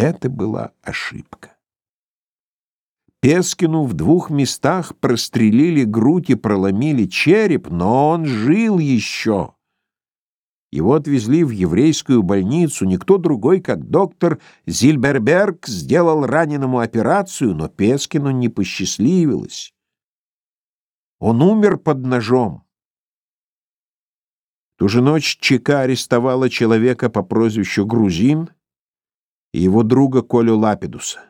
Это была ошибка. Пескину в двух местах прострелили грудь и проломили череп, но он жил еще. Его отвезли в еврейскую больницу. Никто другой, как доктор Зильберберг, сделал раненому операцию, но Пескину не посчастливилось. Он умер под ножом. Ту же ночь ЧК арестовала человека по прозвищу Грузин и его друга Колю Лапидуса.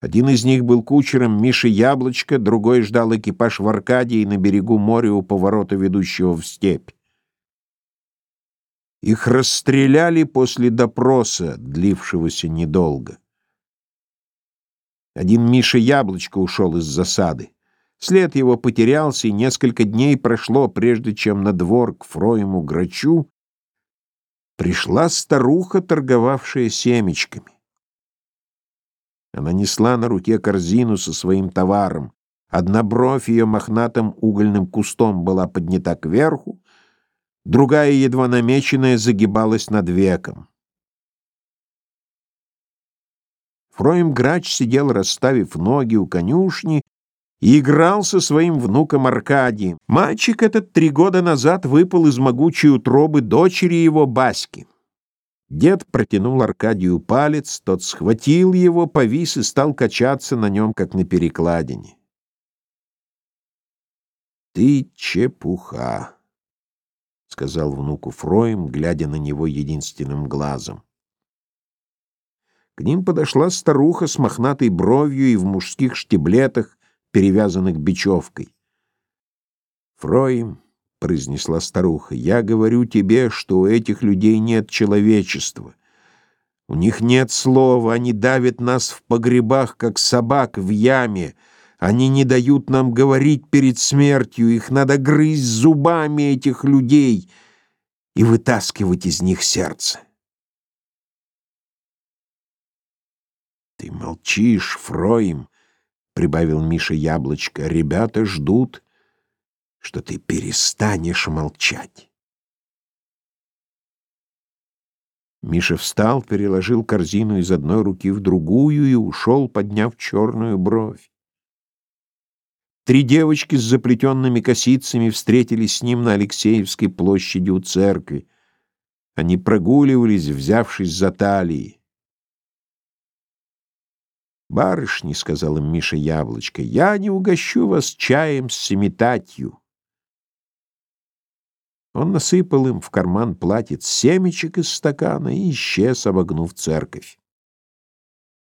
Один из них был кучером Миши Яблочко, другой ждал экипаж в Аркадии на берегу моря у поворота, ведущего в степь. Их расстреляли после допроса, длившегося недолго. Один Миша Яблочко ушел из засады. След его потерялся, и несколько дней прошло, прежде чем на двор к Фроему Грачу пришла старуха, торговавшая семечками. Она несла на руке корзину со своим товаром. Одна бровь ее мохнатым угольным кустом была поднята кверху, другая, едва намеченная, загибалась над веком. Фроем Грач сидел, расставив ноги у конюшни, и играл со своим внуком Аркадием. Мальчик этот три года назад выпал из могучей утробы дочери его Баски. Дед протянул Аркадию палец, тот схватил его, повис и стал качаться на нем, как на перекладине. «Ты чепуха», — сказал внуку Фроем, глядя на него единственным глазом. К ним подошла старуха с мохнатой бровью и в мужских штиблетах, перевязанных бечевкой. «Фроем», — произнесла старуха, — «я говорю тебе, что у этих людей нет человечества. У них нет слова, они давят нас в погребах, как собак в яме. Они не дают нам говорить перед смертью, их надо грызть зубами этих людей и вытаскивать из них сердце». «Ты молчишь, Фроим», — прибавил Миша Яблочко. «Ребята ждут» что ты перестанешь молчать. Миша встал, переложил корзину из одной руки в другую и ушел, подняв черную бровь. Три девочки с заплетенными косицами встретились с ним на Алексеевской площади у церкви. Они прогуливались, взявшись за талии. «Барышни», — сказал им Миша Яблочко, — «я не угощу вас чаем с семитатью». Он насыпал им в карман платьиц семечек из стакана и исчез, обогнув церковь.